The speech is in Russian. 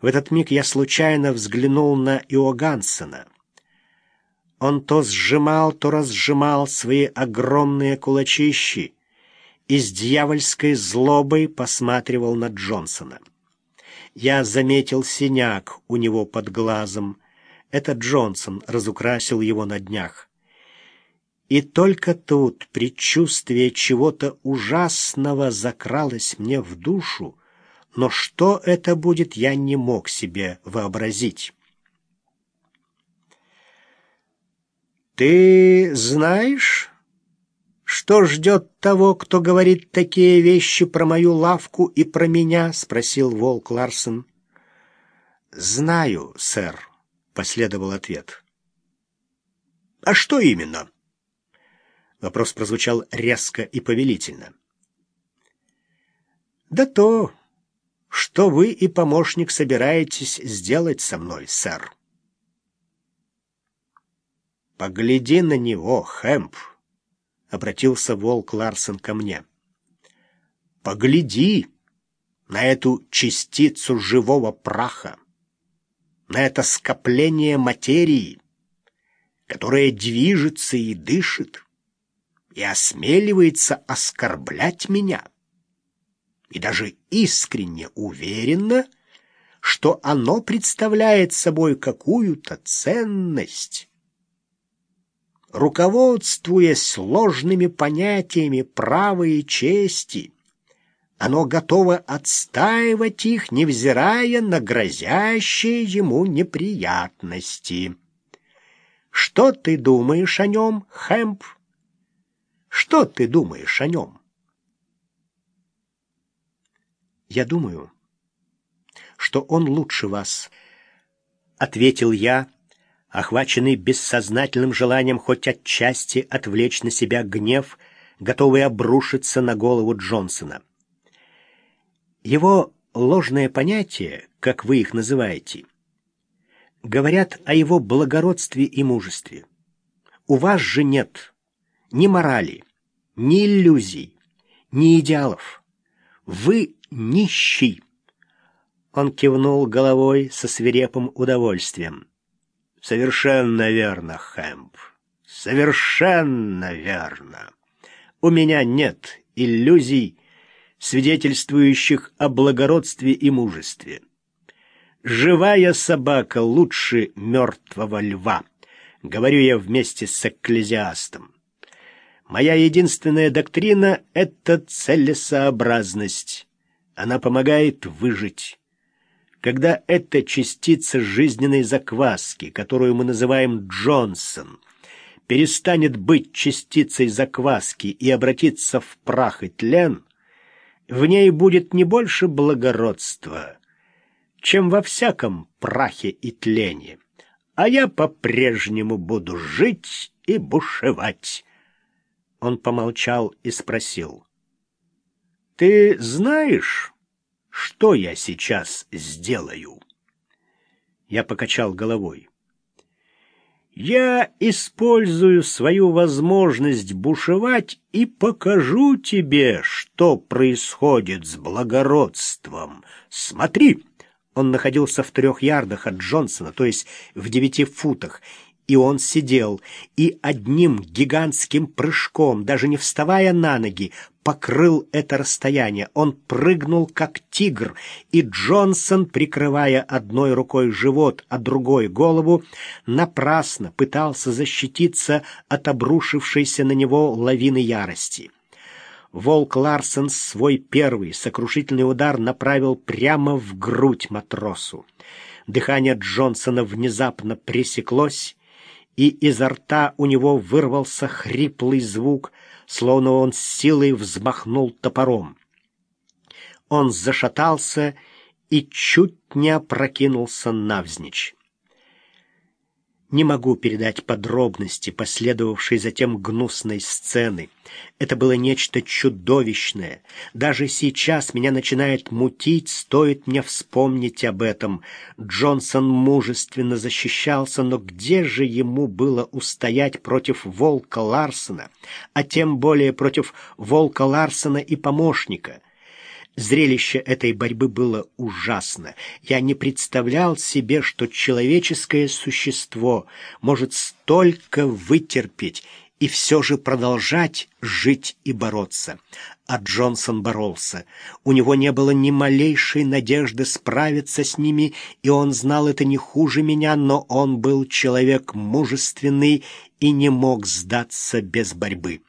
В этот миг я случайно взглянул на Иогансена. Он то сжимал, то разжимал свои огромные кулачищи и с дьявольской злобой посматривал на Джонсона. Я заметил синяк у него под глазом. Это Джонсон разукрасил его на днях. И только тут предчувствие чего-то ужасного закралось мне в душу, но что это будет, я не мог себе вообразить. «Ты знаешь, что ждет того, кто говорит такие вещи про мою лавку и про меня?» — спросил Волк Ларсен. «Знаю, сэр», — последовал ответ. «А что именно?» Вопрос прозвучал резко и повелительно. «Да то, что вы и помощник собираетесь сделать со мной, сэр?» «Погляди на него, Хэмп!» — обратился волк Ларсен ко мне. «Погляди на эту частицу живого праха, на это скопление материи, которое движется и дышит, и осмеливается оскорблять меня» и даже искренне уверена, что оно представляет собой какую-то ценность. Руководствуясь сложными понятиями права и чести, оно готово отстаивать их, невзирая на грозящие ему неприятности. Что ты думаешь о нем, Хэмп? Что ты думаешь о нем? Я думаю, что он лучше вас, ответил я, охваченный бессознательным желанием хоть отчасти отвлечь на себя гнев, готовый обрушиться на голову Джонсона. Его ложное понятие, как вы их называете, говорят о его благородстве и мужестве. У вас же нет ни морали, ни иллюзий, ни идеалов. Вы нищий. Он кивнул головой со свирепым удовольствием. Совершенно верно, Хэмп. Совершенно верно. У меня нет иллюзий, свидетельствующих о благородстве и мужестве. Живая собака лучше мертвого льва, говорю я вместе с экклезиастом. Моя единственная доктрина — это целесообразность. Она помогает выжить. Когда эта частица жизненной закваски, которую мы называем Джонсон, перестанет быть частицей закваски и обратится в прах и тлен, в ней будет не больше благородства, чем во всяком прахе и тлене. А я по-прежнему буду жить и бушевать. Он помолчал и спросил. «Ты знаешь, что я сейчас сделаю?» Я покачал головой. «Я использую свою возможность бушевать и покажу тебе, что происходит с благородством. Смотри!» Он находился в трех ярдах от Джонсона, то есть в девяти футах, и он сидел, и одним гигантским прыжком, даже не вставая на ноги, покрыл это расстояние. Он прыгнул, как тигр, и Джонсон, прикрывая одной рукой живот, а другой голову, напрасно пытался защититься от обрушившейся на него лавины ярости. Волк Ларсен свой первый сокрушительный удар направил прямо в грудь матросу. Дыхание Джонсона внезапно пресеклось, и изо рта у него вырвался хриплый звук, словно он с силой взмахнул топором. Он зашатался и чуть не опрокинулся навзничь. Не могу передать подробности последовавшей затем гнусной сцены. Это было нечто чудовищное. Даже сейчас меня начинает мутить, стоит мне вспомнить об этом. Джонсон мужественно защищался, но где же ему было устоять против Волка Ларсона, а тем более против Волка Ларсона и помощника? Зрелище этой борьбы было ужасно. Я не представлял себе, что человеческое существо может столько вытерпеть и все же продолжать жить и бороться. А Джонсон боролся. У него не было ни малейшей надежды справиться с ними, и он знал это не хуже меня, но он был человек мужественный и не мог сдаться без борьбы.